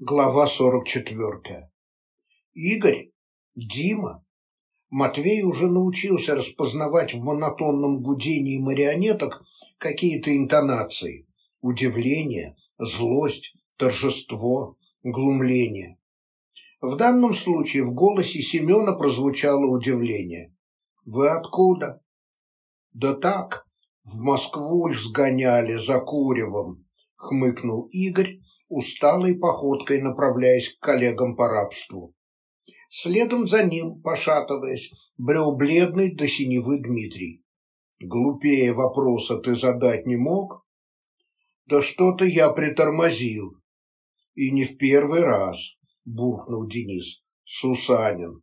Глава 44. Игорь, Дима, Матвей уже научился распознавать в монотонном гудении марионеток какие-то интонации. Удивление, злость, торжество, глумление. В данном случае в голосе Семена прозвучало удивление. «Вы откуда?» «Да так, в Москву сгоняли за Куревом», — хмыкнул Игорь, усталой походкой направляясь к коллегам по рабству. Следом за ним, пошатываясь, брел бледный до синевы Дмитрий. «Глупее вопроса ты задать не мог?» «Да что-то я притормозил». «И не в первый раз», — буркнул Денис. «Сусанин».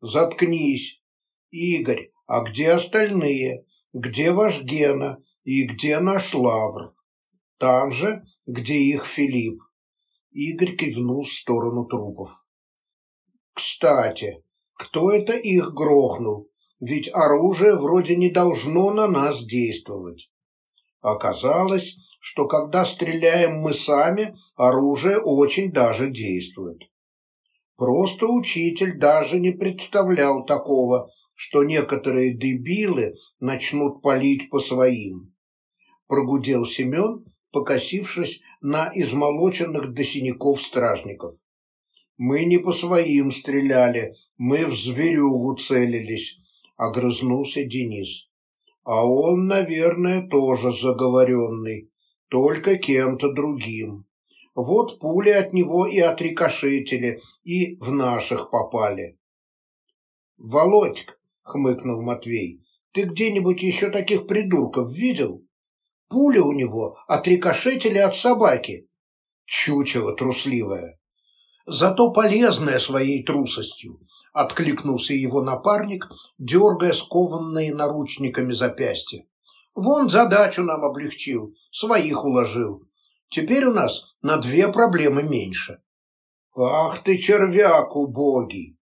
«Заткнись. Игорь, а где остальные? Где ваш Гена? И где наш Лавр?» Там же, где их Филипп. Игорь кивнул в сторону трупов. Кстати, кто это их грохнул? Ведь оружие вроде не должно на нас действовать. Оказалось, что когда стреляем мы сами, оружие очень даже действует. Просто учитель даже не представлял такого, что некоторые дебилы начнут палить по своим. Прогудел Семен покосившись на измолоченных до синяков стражников. «Мы не по своим стреляли, мы в зверюгу целились», — огрызнулся Денис. «А он, наверное, тоже заговоренный, только кем-то другим. Вот пули от него и отрикошетили, и в наших попали». «Володька», — хмыкнул Матвей, — «ты где-нибудь еще таких придурков видел?» Пули у него отрикошетили от собаки. Чучело трусливое. Зато полезное своей трусостью, откликнулся его напарник, дергая скованные наручниками запястья. Вон задачу нам облегчил, своих уложил. Теперь у нас на две проблемы меньше. Ах ты, червяк убогий!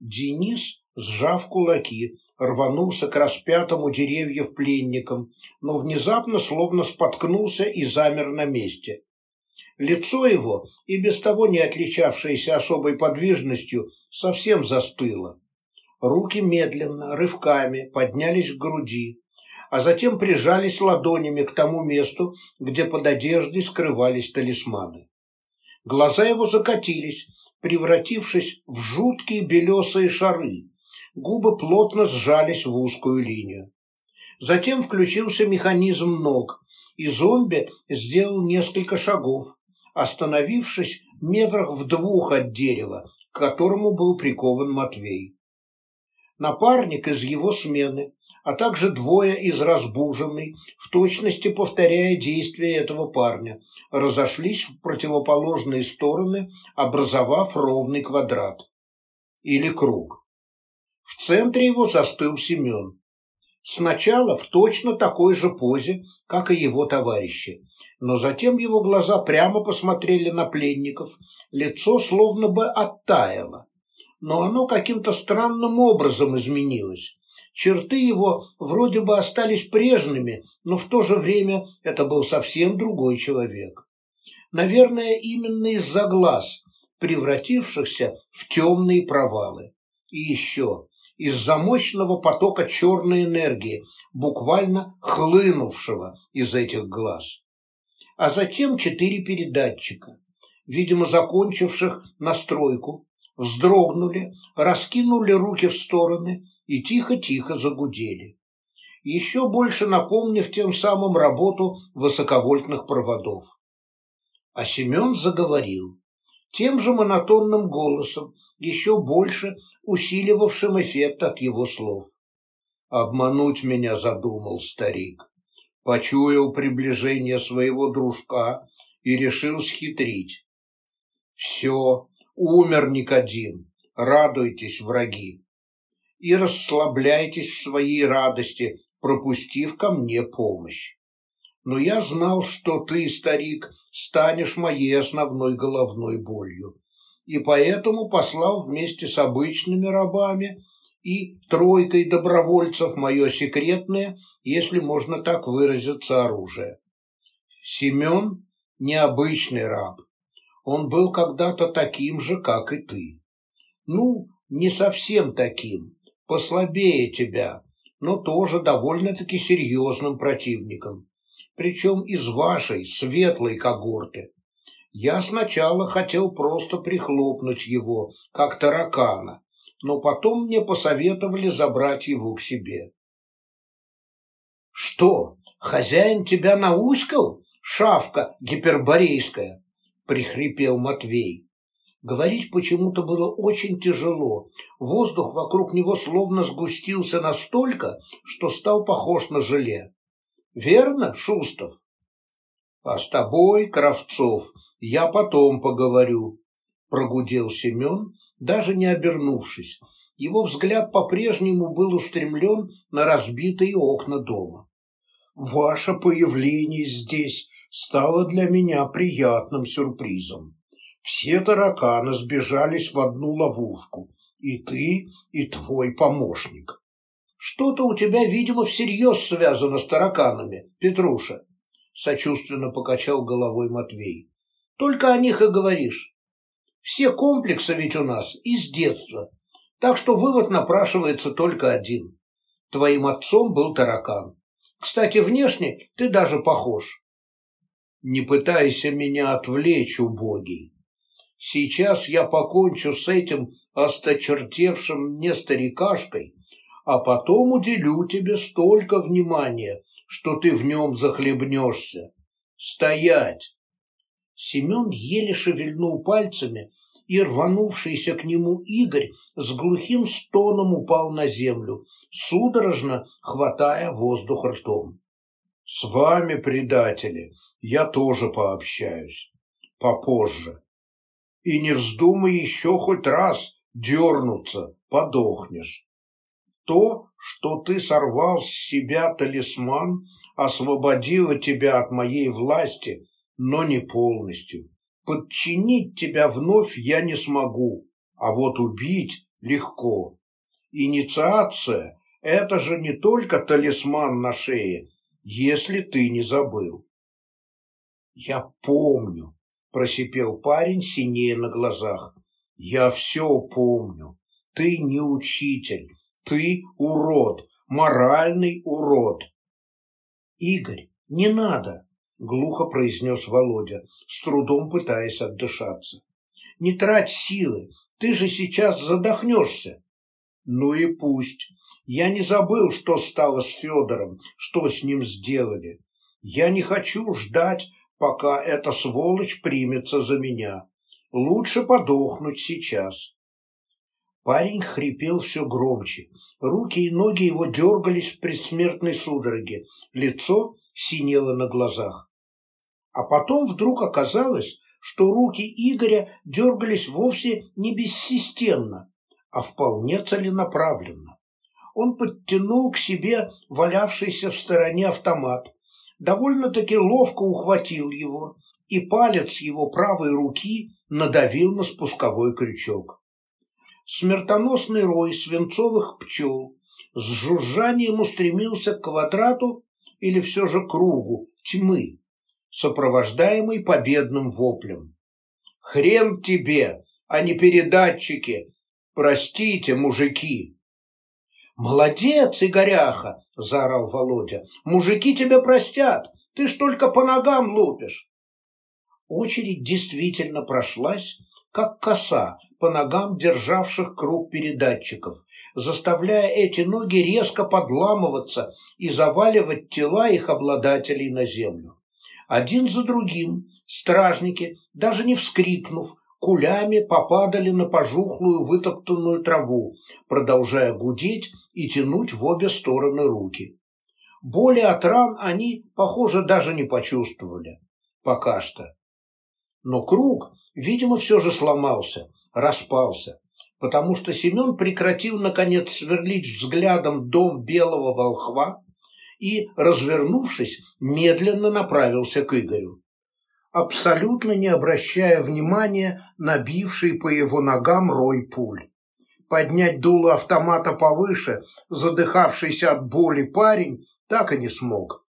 Денис сжав кулаки, рванулся к распятому деревьев пленникам, но внезапно словно споткнулся и замер на месте. Лицо его, и без того не отличавшееся особой подвижностью, совсем застыло. Руки медленно, рывками поднялись к груди, а затем прижались ладонями к тому месту, где под одеждой скрывались талисманы. Глаза его закатились, превратившись в жуткие белесые шары, губы плотно сжались в узкую линию. Затем включился механизм ног, и зомби сделал несколько шагов, остановившись метрах в двух от дерева, к которому был прикован Матвей. Напарник из его смены, а также двое из разбуженной, в точности повторяя действия этого парня, разошлись в противоположные стороны, образовав ровный квадрат или круг. В центре его застыл Семен. Сначала в точно такой же позе, как и его товарищи, но затем его глаза прямо посмотрели на пленников, лицо словно бы оттаяло. Но оно каким-то странным образом изменилось. Черты его вроде бы остались прежними, но в то же время это был совсем другой человек. Наверное, именно из-за глаз, превратившихся в темные провалы. И еще из-за мощного потока черной энергии, буквально хлынувшего из этих глаз. А затем четыре передатчика, видимо, закончивших настройку, вздрогнули, раскинули руки в стороны и тихо-тихо загудели, еще больше напомнив тем самым работу высоковольтных проводов. А Семен заговорил тем же монотонным голосом, еще больше усиливавшим эффект от его слов. «Обмануть меня задумал старик. Почуял приближение своего дружка и решил схитрить. Все, умер Никодим, радуйтесь, враги, и расслабляйтесь в своей радости, пропустив ко мне помощь. Но я знал, что ты, старик, станешь моей основной головной болью и поэтому послал вместе с обычными рабами и тройкой добровольцев мое секретное, если можно так выразиться, оружие. Семен – необычный раб. Он был когда-то таким же, как и ты. Ну, не совсем таким, послабее тебя, но тоже довольно-таки серьезным противником, причем из вашей светлой когорты. Я сначала хотел просто прихлопнуть его, как таракана, но потом мне посоветовали забрать его к себе. «Что, хозяин тебя науськал, шавка гиперборейская?» – прихрипел Матвей. Говорить почему-то было очень тяжело. Воздух вокруг него словно сгустился настолько, что стал похож на желе. «Верно, Шустов?» «А с тобой, Кравцов, я потом поговорю», – прогудел Семен, даже не обернувшись. Его взгляд по-прежнему был устремлен на разбитые окна дома. «Ваше появление здесь стало для меня приятным сюрпризом. Все тараканы сбежались в одну ловушку, и ты, и твой помощник. Что-то у тебя, видимо, всерьез связано с тараканами, Петруша, сочувственно покачал головой Матвей. Только о них и говоришь. Все комплексы ведь у нас из детства, так что вывод напрашивается только один. Твоим отцом был таракан. Кстати, внешне ты даже похож. Не пытайся меня отвлечь, убогий. Сейчас я покончу с этим осточертевшим мне старикашкой, а потом уделю тебе столько внимания, что ты в нем захлебнешься. Стоять!» Семен еле шевельнул пальцами, и рванувшийся к нему Игорь с глухим стоном упал на землю, судорожно хватая воздух ртом. «С вами, предатели, я тоже пообщаюсь. Попозже». И не вздумай еще хоть раз дернуться, подохнешь. То, что ты сорвал с себя талисман, освободило тебя от моей власти, но не полностью. Подчинить тебя вновь я не смогу, а вот убить легко. Инициация – это же не только талисман на шее, если ты не забыл. Я помню, просипел парень синее на глазах. Я все помню. Ты не учитель. Ты урод. Моральный урод. Игорь, не надо, глухо произнес Володя, с трудом пытаясь отдышаться. Не трать силы. Ты же сейчас задохнешься. Ну и пусть. Я не забыл, что стало с Федором, что с ним сделали. Я не хочу ждать, пока эта сволочь примется за меня. Лучше подохнуть сейчас. Парень хрипел все громче. Руки и ноги его дергались в предсмертной судороге. Лицо синело на глазах. А потом вдруг оказалось, что руки Игоря дергались вовсе не бессистемно, а вполне целенаправленно. Он подтянул к себе валявшийся в стороне автомат, довольно-таки ловко ухватил его, и палец его правой руки надавил на спусковой крючок. Смертоносный рой свинцовых пчел с жужжанием устремился к квадрату или все же кругу тьмы, сопровождаемый победным воплем. «Хрен тебе, а не передатчики! Простите, мужики!» «Молодец, Игоряха!» – заорал Володя. «Мужики тебя простят! Ты ж только по ногам лупишь!» Очередь действительно прошлась, как коса, по ногам державших круг передатчиков, заставляя эти ноги резко подламываться и заваливать тела их обладателей на землю. Один за другим стражники, даже не вскрикнув, кулями попадали на пожухлую вытоптанную траву, продолжая гудеть и тянуть в обе стороны руки. Боли от ран они, похоже, даже не почувствовали. Пока что. Но круг, видимо, все же сломался, распался, потому что Семен прекратил, наконец, сверлить взглядом дом белого волхва и, развернувшись, медленно направился к Игорю абсолютно не обращая внимания на бивший по его ногам рой пуль. Поднять дуло автомата повыше, задыхавшийся от боли парень, так и не смог.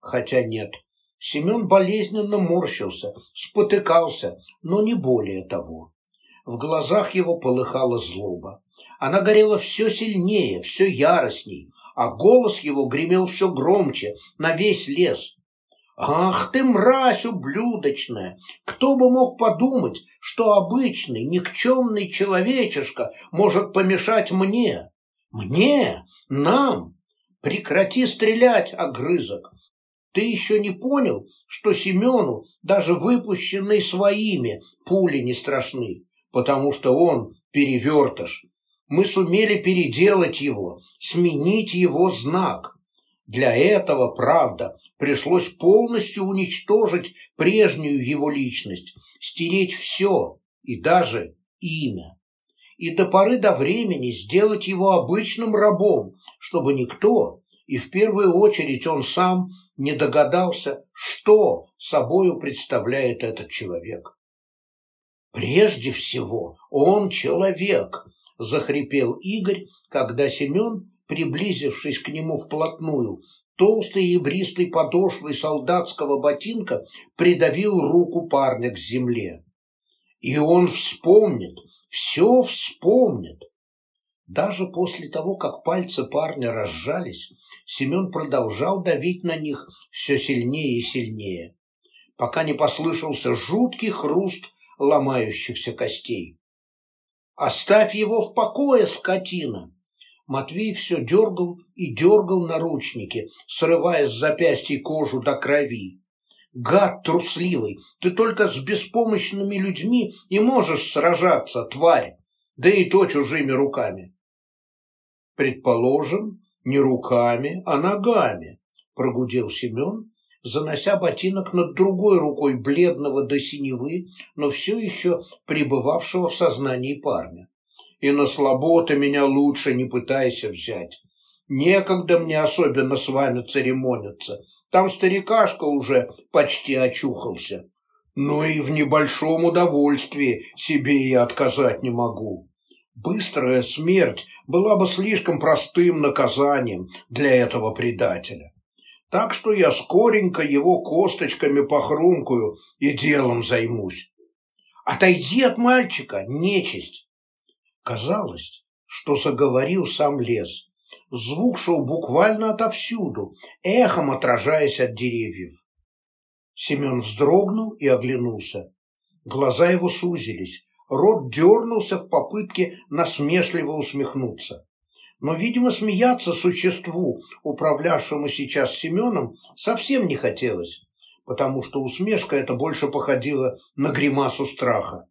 Хотя нет, Семен болезненно морщился, спотыкался, но не более того. В глазах его полыхала злоба. Она горела все сильнее, все яростней, а голос его гремел все громче на весь лес. «Ах ты, мразь ублюдочная! Кто бы мог подумать, что обычный, никчемный человечишка может помешать мне? Мне? Нам? Прекрати стрелять, огрызок! Ты еще не понял, что Семену, даже выпущенные своими, пули не страшны, потому что он перевертыш. Мы сумели переделать его, сменить его знак. Для этого, правда, пришлось полностью уничтожить прежнюю его личность, стереть все и даже имя. И до поры до времени сделать его обычным рабом, чтобы никто, и в первую очередь он сам, не догадался, что собою представляет этот человек. «Прежде всего, он человек», – захрипел Игорь, когда Семен приблизившись к нему вплотную, толстой и бристой подошвой солдатского ботинка придавил руку парня к земле. И он вспомнит, все вспомнит. Даже после того, как пальцы парня разжались, Семен продолжал давить на них все сильнее и сильнее, пока не послышался жуткий хруст ломающихся костей. «Оставь его в покое, скотина!» Матвей все дергал и дергал наручники, срывая с запястья кожу до крови. «Гад трусливый, ты только с беспомощными людьми и можешь сражаться, тварь, да и то чужими руками». «Предположим, не руками, а ногами», – прогудел Семен, занося ботинок над другой рукой бледного до синевы, но все еще пребывавшего в сознании парня и на слабо меня лучше не пытайся взять. Некогда мне особенно с вами церемониться. Там старикашка уже почти очухался. Но и в небольшом удовольствии себе я отказать не могу. Быстрая смерть была бы слишком простым наказанием для этого предателя. Так что я скоренько его косточками похрумкаю и делом займусь. Отойди от мальчика, нечисть. Казалось, что заговорил сам лес. Звук шел буквально отовсюду, эхом отражаясь от деревьев. Семен вздрогнул и оглянулся. Глаза его сузились, рот дернулся в попытке насмешливо усмехнуться. Но, видимо, смеяться существу, управлявшему сейчас Семеном, совсем не хотелось, потому что усмешка эта больше походила на гримасу страха.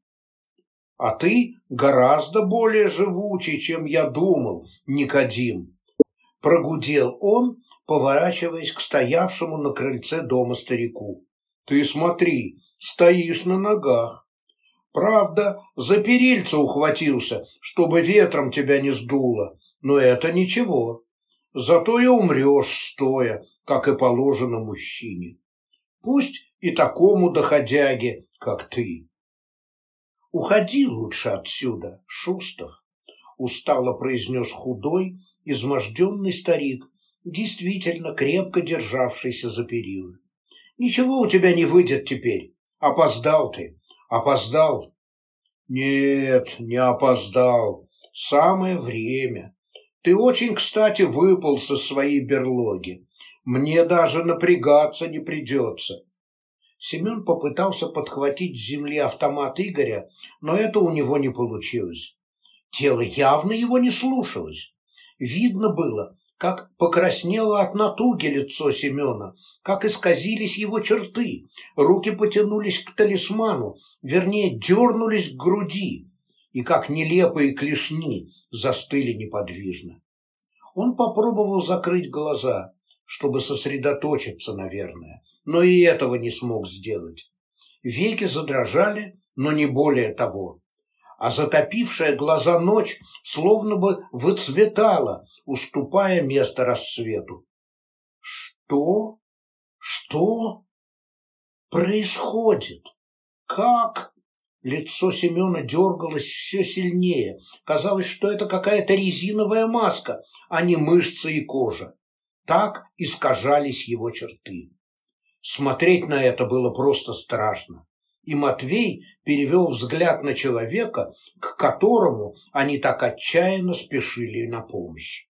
А ты гораздо более живучий, чем я думал, Никодим. Прогудел он, поворачиваясь к стоявшему на крыльце дома старику. Ты смотри, стоишь на ногах. Правда, за перильца ухватился, чтобы ветром тебя не сдуло, но это ничего. Зато и умрешь стоя, как и положено мужчине. Пусть и такому доходяге, как ты. «Уходи лучше отсюда, Шустов», – устало произнес худой, изможденный старик, действительно крепко державшийся за перила. «Ничего у тебя не выйдет теперь. Опоздал ты. Опоздал». «Нет, не опоздал. Самое время. Ты очень, кстати, выпал со своей берлоги. Мне даже напрягаться не придется. Семен попытался подхватить с земли автомат Игоря, но это у него не получилось. Тело явно его не слушалось. Видно было, как покраснело от натуги лицо Семена, как исказились его черты, руки потянулись к талисману, вернее, дернулись к груди, и как нелепые клешни застыли неподвижно. Он попробовал закрыть глаза, чтобы сосредоточиться, наверное, но и этого не смог сделать. Веки задрожали, но не более того. А затопившая глаза ночь словно бы выцветала, уступая место рассвету. Что? Что происходит? Как? Лицо Семена дергалось все сильнее. Казалось, что это какая-то резиновая маска, а не мышцы и кожа. Так искажались его черты. Смотреть на это было просто страшно. И Матвей перевел взгляд на человека, к которому они так отчаянно спешили на помощь.